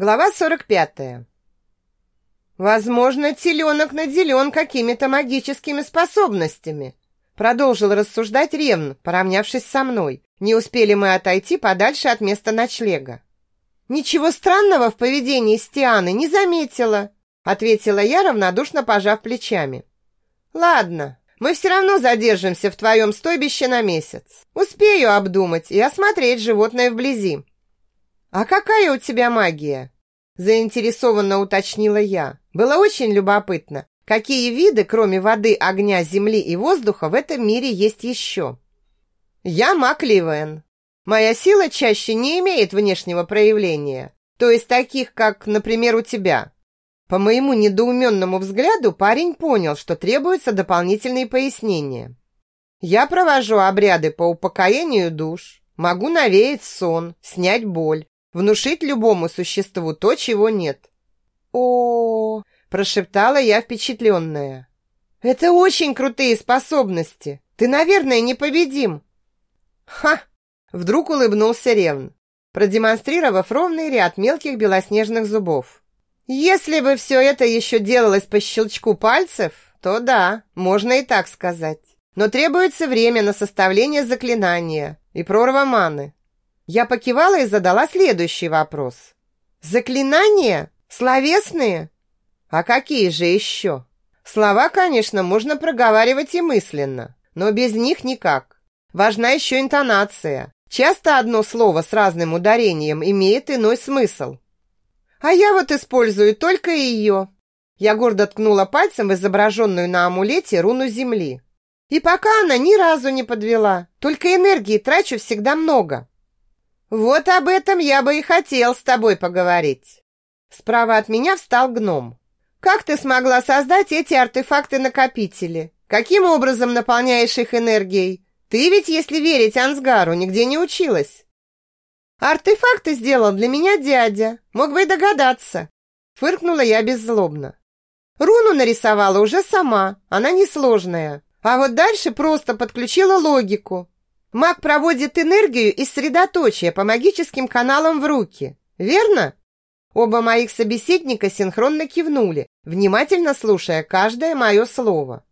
Глава 45. Возможно, теленок наделен какими-то магическими способностями. Продолжил рассуждать Ревн, поравнявшись со мной. Не успели мы отойти подальше от места ночлега. Ничего странного в поведении Стианы не заметила, ответила я, равнодушно пожав плечами. Ладно, мы все равно задержимся в твоем стойбище на месяц. Успею обдумать и осмотреть животное вблизи. «А какая у тебя магия?» Заинтересованно уточнила я. Было очень любопытно, какие виды, кроме воды, огня, земли и воздуха, в этом мире есть еще. «Я маг Ливен. Моя сила чаще не имеет внешнего проявления, то есть таких, как, например, у тебя». По моему недоуменному взгляду парень понял, что требуются дополнительные пояснения. Я провожу обряды по упокоению душ, могу навеять сон, снять боль, внушить любому существу то, чего нет. О, прошептала я впечатленная. Это очень крутые способности. Ты, наверное, непобедим. Ха! Вдруг улыбнулся Ревн, продемонстрировав ровный ряд мелких белоснежных зубов. Если бы все это еще делалось по щелчку пальцев, то да, можно и так сказать. Но требуется время на составление заклинания и прорва маны. Я покивала и задала следующий вопрос. Заклинания? Словесные? А какие же еще? Слова, конечно, можно проговаривать и мысленно, но без них никак. Важна еще интонация. Часто одно слово с разным ударением имеет иной смысл. А я вот использую только ее. Я гордо ткнула пальцем в изображенную на амулете руну земли. И пока она ни разу не подвела, только энергии трачу всегда много. Вот об этом я бы и хотел с тобой поговорить. Справа от меня встал гном. Как ты смогла создать эти артефакты-накопители? Каким образом наполняешь их энергией? Ты ведь, если верить Ансгару, нигде не училась. Артефакты сделал для меня дядя. Мог бы и догадаться. Фыркнула я беззлобно. Руну нарисовала уже сама, она несложная. А вот дальше просто подключила логику. Маг проводит энергию из средоточия по магическим каналам в руки. Верно? Оба моих собеседника синхронно кивнули, внимательно слушая каждое мое слово.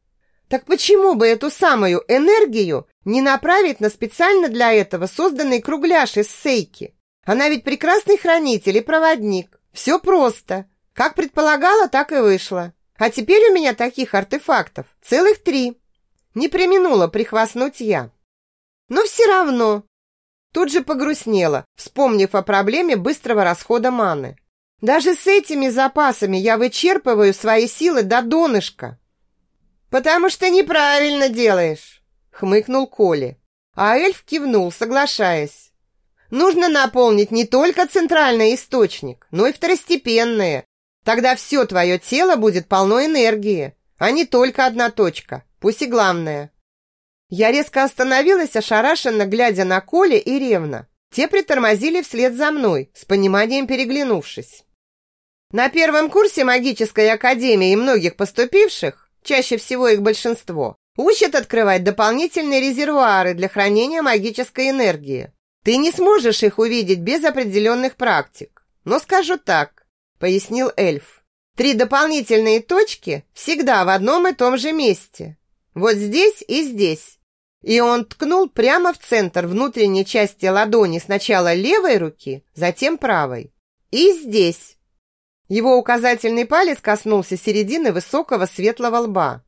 Так почему бы эту самую энергию не направить на специально для этого созданный кругляш из сейки? Она ведь прекрасный хранитель и проводник. Все просто. Как предполагала, так и вышло. А теперь у меня таких артефактов целых три. Не применула прихвастнуть я. Но все равно. Тут же погрустнела, вспомнив о проблеме быстрого расхода маны. Даже с этими запасами я вычерпываю свои силы до донышка. Потому что неправильно делаешь, хмыкнул Коли. А эльф кивнул, соглашаясь. Нужно наполнить не только центральный источник, но и второстепенные. Тогда все твое тело будет полно энергии, а не только одна точка, пусть и главная. Я резко остановилась, ошарашенно глядя на Коля и Ревна. Те притормозили вслед за мной, с пониманием переглянувшись. На первом курсе магической академии многих поступивших, чаще всего их большинство, учат открывать дополнительные резервуары для хранения магической энергии. Ты не сможешь их увидеть без определенных практик. Но скажу так, пояснил эльф. Три дополнительные точки всегда в одном и том же месте. Вот здесь и здесь. И он ткнул прямо в центр внутренней части ладони сначала левой руки, затем правой. И здесь. Его указательный палец коснулся середины высокого светлого лба.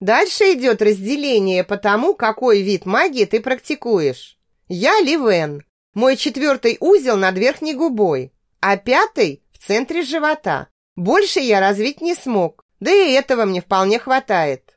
Дальше идет разделение по тому, какой вид магии ты практикуешь. Я Ливен. Мой четвертый узел над верхней губой, а пятый в центре живота. Больше я развить не смог, да и этого мне вполне хватает.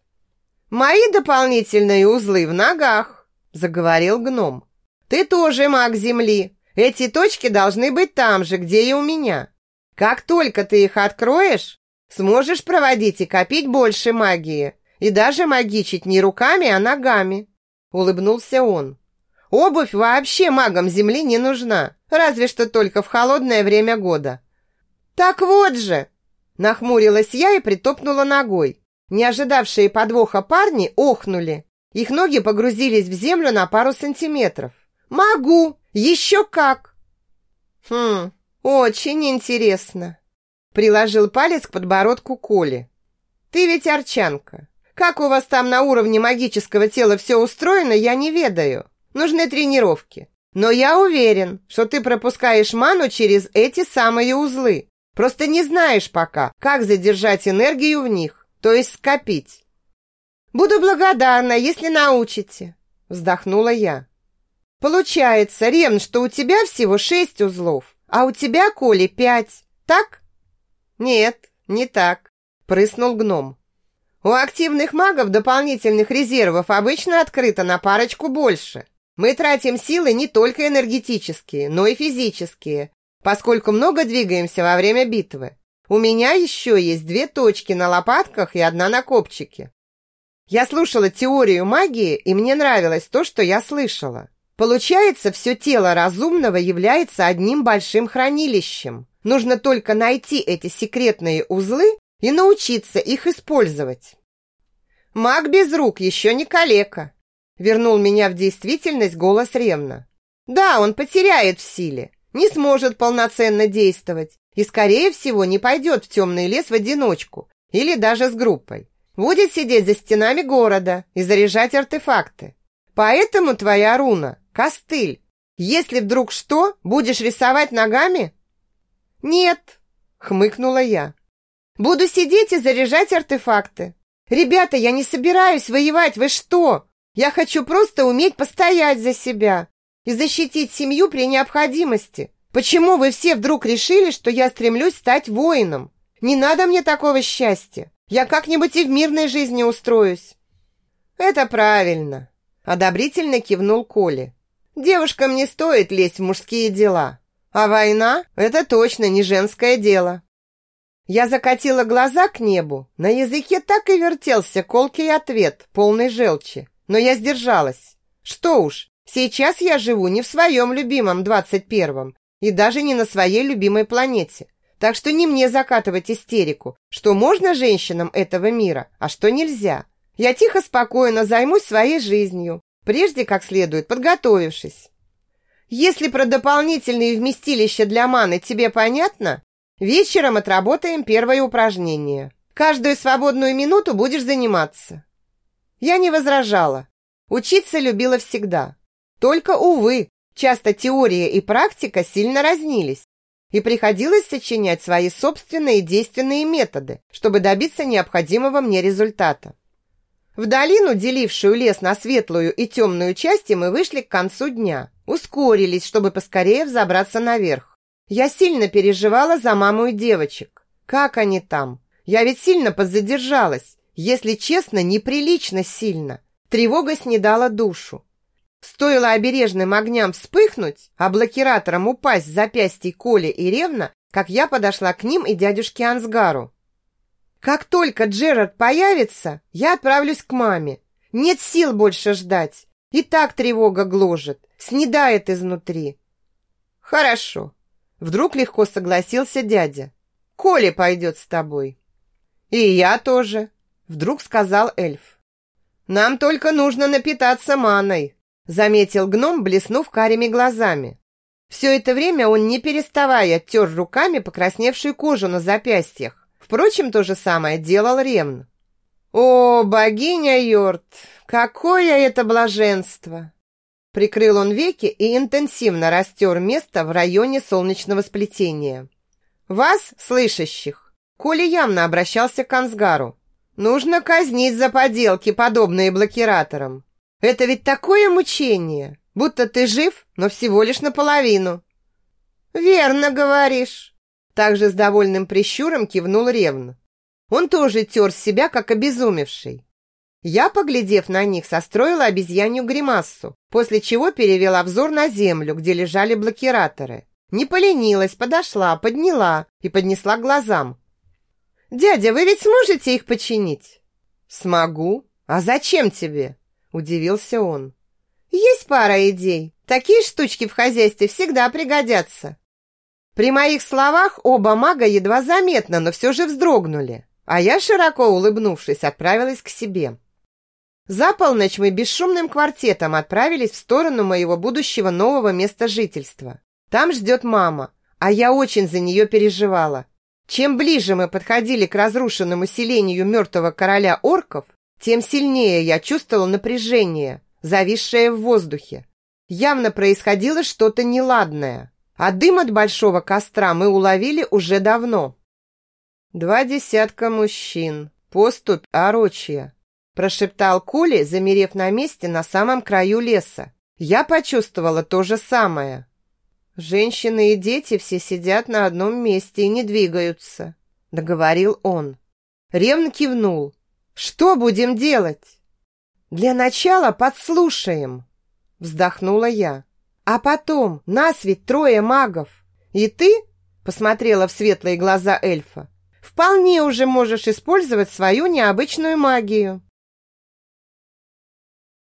«Мои дополнительные узлы в ногах», – заговорил гном. «Ты тоже маг земли. Эти точки должны быть там же, где и у меня. Как только ты их откроешь, сможешь проводить и копить больше магии, и даже магичить не руками, а ногами», – улыбнулся он. «Обувь вообще магам земли не нужна, разве что только в холодное время года». «Так вот же!» – нахмурилась я и притопнула ногой. Не ожидавшие подвоха парни охнули. Их ноги погрузились в землю на пару сантиметров. «Могу! Еще как!» «Хм, Очень интересно. Приложил палец к подбородку Коли. Ты ведь арчанка. Как у вас там на уровне магического тела все устроено, я не ведаю. Нужны тренировки. Но я уверен, что ты пропускаешь ману через эти самые узлы. Просто не знаешь пока, как задержать энергию в них, то есть скопить. Буду благодарна, если научите, вздохнула я. Получается, Рем, что у тебя всего шесть узлов, а у тебя, Коли, пять. Так? Нет, не так, прыснул гном. У активных магов дополнительных резервов обычно открыто на парочку больше. Мы тратим силы не только энергетические, но и физические, поскольку много двигаемся во время битвы. У меня еще есть две точки на лопатках и одна на копчике. Я слушала теорию магии, и мне нравилось то, что я слышала. Получается, все тело разумного является одним большим хранилищем. Нужно только найти эти секретные узлы и научиться их использовать. Маг без рук еще не калека. Вернул меня в действительность голос Ремна. Да, он потеряет в силе, не сможет полноценно действовать и, скорее всего, не пойдет в темный лес в одиночку или даже с группой. Будет сидеть за стенами города и заряжать артефакты. Поэтому твоя руна – костыль. Если вдруг что, будешь рисовать ногами? Нет, хмыкнула я. Буду сидеть и заряжать артефакты. Ребята, я не собираюсь воевать, вы что? Я хочу просто уметь постоять за себя и защитить семью при необходимости. Почему вы все вдруг решили, что я стремлюсь стать воином? Не надо мне такого счастья. Я как-нибудь и в мирной жизни устроюсь. Это правильно, одобрительно кивнул Коля. Девушкам не стоит лезть в мужские дела. А война это точно не женское дело. Я закатила глаза к небу. На языке так и вертелся колкий ответ, полный желчи. Но я сдержалась. Что уж, сейчас я живу не в своем любимом двадцать первом и даже не на своей любимой планете. Так что не мне закатывать истерику, что можно женщинам этого мира, а что нельзя. Я тихо, спокойно займусь своей жизнью, прежде как следует подготовившись. Если про дополнительные вместилища для маны тебе понятно, Вечером отработаем первое упражнение. Каждую свободную минуту будешь заниматься. Я не возражала. Учиться любила всегда. Только, увы, часто теория и практика сильно разнились, и приходилось сочинять свои собственные действенные методы, чтобы добиться необходимого мне результата. В долину, делившую лес на светлую и темную части, мы вышли к концу дня, ускорились, чтобы поскорее взобраться наверх. Я сильно переживала за маму и девочек. Как они там? Я ведь сильно подзадержалась. Если честно, неприлично сильно. Тревога снедала душу. Стоило обережным огням вспыхнуть, а блокиратором упасть с запястьей Коли и Ревна, как я подошла к ним и дядюшке Ансгару. Как только Джерард появится, я отправлюсь к маме. Нет сил больше ждать. И так тревога гложет, снедает изнутри. Хорошо, Вдруг легко согласился дядя. Коля пойдет с тобой. И я тоже, вдруг сказал эльф. Нам только нужно напитаться маной, заметил гном, блеснув карими глазами. Все это время он, не переставая, тер руками покрасневшую кожу на запястьях. Впрочем, то же самое делал Ремн. «О, богиня Йорт, какое это блаженство!» Прикрыл он веки и интенсивно растер место в районе солнечного сплетения. «Вас, слышащих!» Коля явно обращался к Ансгару. «Нужно казнить за поделки, подобные блокираторам. Это ведь такое мучение, будто ты жив, но всего лишь наполовину». «Верно говоришь!» Также с довольным прищуром кивнул Ревн. Он тоже тер себя, как обезумевший. Я, поглядев на них, состроила обезьянью гримассу, после чего перевела взор на землю, где лежали блокираторы. Не поленилась, подошла, подняла и поднесла к глазам. «Дядя, вы ведь сможете их починить?» «Смогу. А зачем тебе?» – удивился он. «Есть пара идей. Такие штучки в хозяйстве всегда пригодятся». При моих словах оба мага едва заметно, но все же вздрогнули, а я, широко улыбнувшись, отправилась к себе. За полночь мы бесшумным квартетом отправились в сторону моего будущего нового места жительства. Там ждет мама, а я очень за нее переживала. Чем ближе мы подходили к разрушенному селению мертвого короля орков, тем сильнее я чувствовала напряжение, зависшее в воздухе. Явно происходило что-то неладное, а дым от большого костра мы уловили уже давно. «Два десятка мужчин, поступь орочья», прошептал Коли, замерев на месте на самом краю леса. Я почувствовала то же самое. Женщины и дети все сидят на одном месте и не двигаются, договорил он. Ревн кивнул. Что будем делать? Для начала подслушаем, вздохнула я. А потом, нас ведь трое магов. И ты, посмотрела в светлые глаза эльфа, вполне уже можешь использовать свою необычную магию.